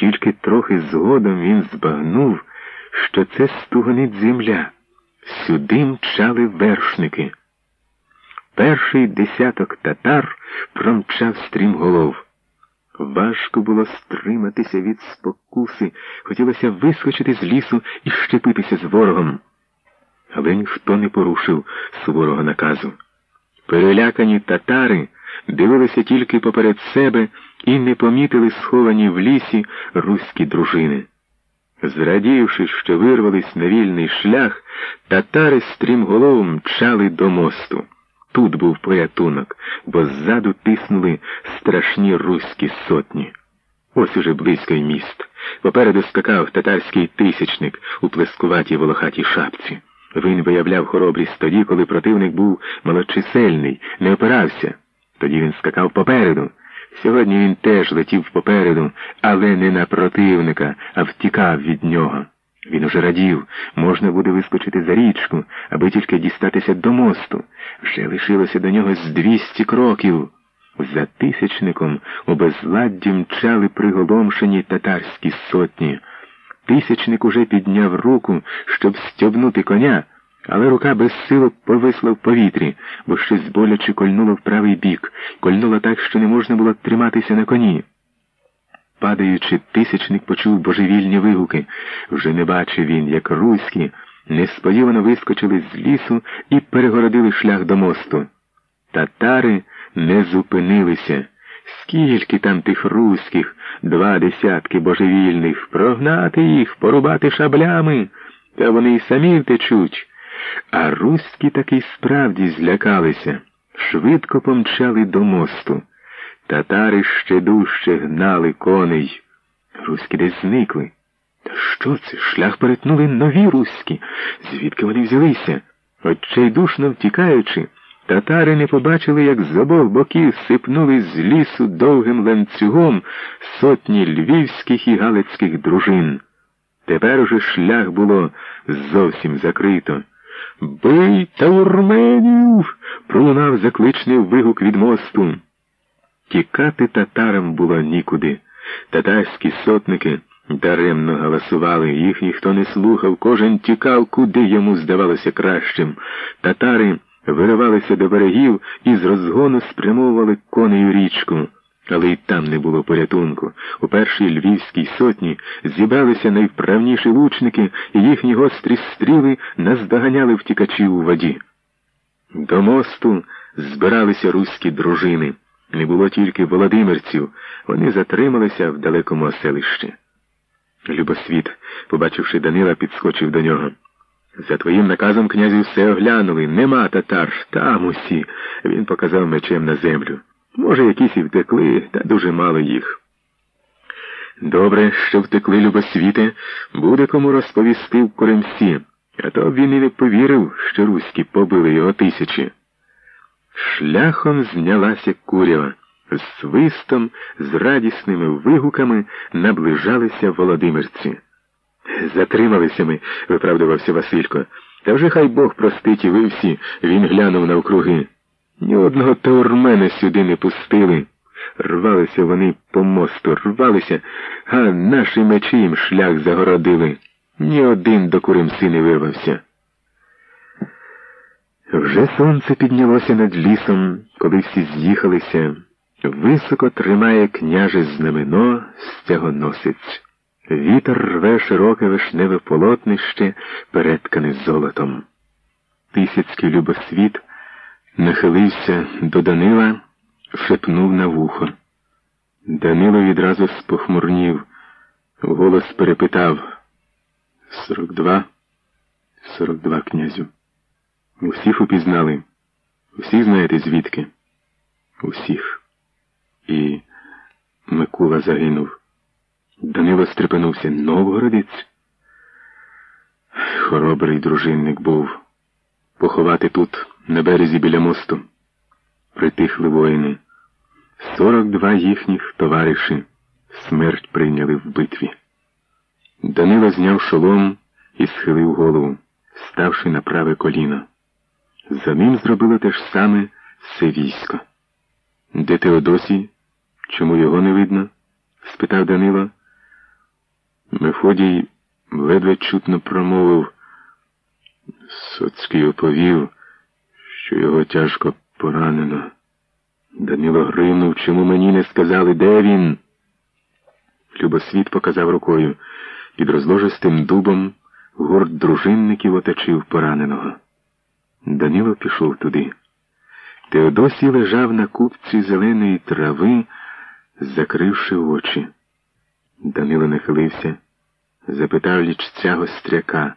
Тільки трохи згодом він збагнув, що це стугонить земля. Сюди мчали вершники. Перший десяток татар промчав стрімголов. Важко було стриматися від спокуси, хотілося вискочити з лісу і щепитися з ворогом. Але ніхто не порушив суворого наказу. Перелякані татари дивилися тільки поперед себе і не помітили сховані в лісі руські дружини. Зрадівши, що вирвались на вільний шлях, татари стрімголовом мчали до мосту. Тут був порятунок, бо ззаду тиснули страшні руські сотні. Ось уже близько й міст. Попереду скакав татарський тисячник у плескуватій волохатій шапці. Він виявляв хоробрість тоді, коли противник був малочисельний, не опирався. Тоді він скакав попереду. Сьогодні він теж летів попереду, але не на противника, а втікав від нього. Він уже радів, можна буде вискочити за річку, аби тільки дістатися до мосту. Вже лишилося до нього з двісті кроків. За тисячником у безладді мчали приголомшені татарські сотні. Тисячник уже підняв руку, щоб стьобнути коня, але рука безсило повисла в повітрі, бо щось боляче кольнуло в правий бік, кольнуло так, що не можна було триматися на коні. Падаючи, тисячник почув божевільні вигуки. Вже не бачив він, як руські несподівано вискочили з лісу і перегородили шлях до мосту. Татари не зупинилися. Скільки там тих руських, два десятки божевільних, прогнати їх, порубати шаблями, та вони й самі втечуть. А руські таки справді злякалися, швидко помчали до мосту. Татари ще дужче гнали коней. Руські десь зникли. Та що це? Шлях перетнули нові руські. Звідки вони взялися? Отчайдушно втікаючи, татари не побачили, як з обох боків сипнули з лісу довгим ланцюгом сотні львівських і галицьких дружин. Тепер уже шлях було зовсім закрито. Бий таурменів! пролунав закличний вигук від мосту. Тікати татарам було нікуди. Татарські сотники даремно галасували, їх ніхто не слухав, кожен тікав, куди йому здавалося кращим. Татари виривалися до берегів і з розгону спрямовували конею річку. Але й там не було порятунку. У першій львівській сотні зібралися найвправніші лучники, і їхні гострі стріли наздоганяли втікачів у воді. До мосту збиралися руські дружини. Не було тільки володимирців, вони затрималися в далекому оселищі. Любосвіт, побачивши Данила, підскочив до нього. За твоїм наказом князю все оглянули. Нема татар, там усі. Він показав мечем на землю. Може, якісь і втекли, та дуже мало їх. Добре, що втекли любосвіти, буде кому розповісти в Коремсі, а то б він і не повірив, що руські побили його тисячі. Шляхом знялася курява. З свистом, з радісними вигуками наближалися володимирці. Затрималися ми, виправдувався Василько. Та вже хай Бог простить і ви всі, він глянув навкруги. Ні одного таурмена сюди не пустили. Рвалися вони по мосту, рвалися, а наші мечі їм шлях загородили. Ні один до Куримси не вирвався. Вже сонце піднялося над лісом, коли всі з'їхалися. Високо тримає княже знамено стягоносець. Вітер рве широке вишневе полотнище, переткане золотом. Тисяцький любосвіт нахилився до Данила, шепнув на вухо. Данило відразу спохмурнів, голос перепитав Сорок два, сорок два, князю. Усіх упізнали. Усі знаєте звідки? Усіх. І Микула загинув. Данило стрепенувся. Новгородець. Хоробрий дружинник був. Поховати тут, на березі біля мосту. Притихли воїни. Сорок два їхніх товариші смерть прийняли в битві. Данило зняв шолом і схилив голову, ставши на праве коліно. За ним зробило те ж саме все військо. Де Теодосій? Чому його не видно? спитав Данило. Мефодій ледве чутно промовив. Соцький оповів, що його тяжко поранено. Данило гримнув, чому мені не сказали, де він? Любосвіт показав рукою. Під розложистим дубом гурт дружинників оточив пораненого. Данило пішов туди. Теодосій лежав на купці зеленої трави, закривши очі. Данило нахилився, запитав лічця гостряка,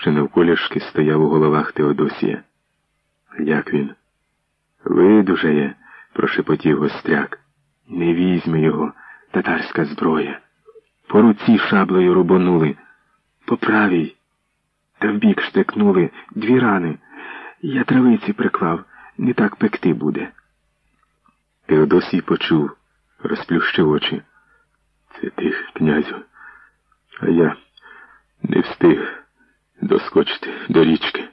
що навколішки стояв у головах Теодосія. Як він? Видужає, прошепотів гостряк. Не візьме його, татарська зброя. По руці шаблею рубонули, по правій, та вбік штекнули дві рани. Я травиці приклав, не так пекти буде. Теодосій почув, розплющив очі. Це ти, князю, а я не встиг доскочити до річки.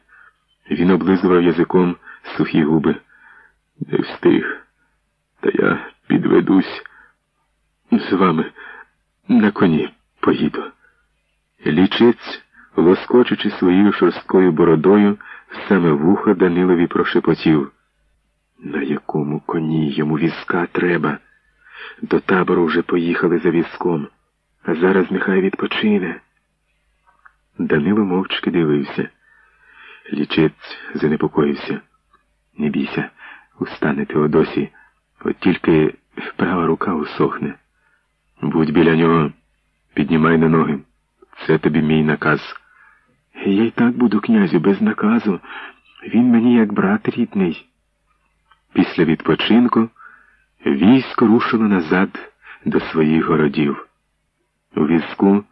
Він облизував язиком сухі губи. Не встиг. Та я підведусь з вами на коні поїду. Лічець, лоскочучи своєю шорсткою бородою, саме вуха Данилові прошепотів. На якому коні йому візка треба? До табору вже поїхали за візком, а зараз нехай відпочине. Данило мовчки дивився. Лічець занепокоївся. Не бійся, устане Теодосі, от тільки права рука усохне. Будь біля нього, піднімай на ноги. Це тобі мій наказ. Я й так буду, князю, без наказу. Він мені як брат рідний. Після відпочинку військо рушило назад до своїх городів. У візку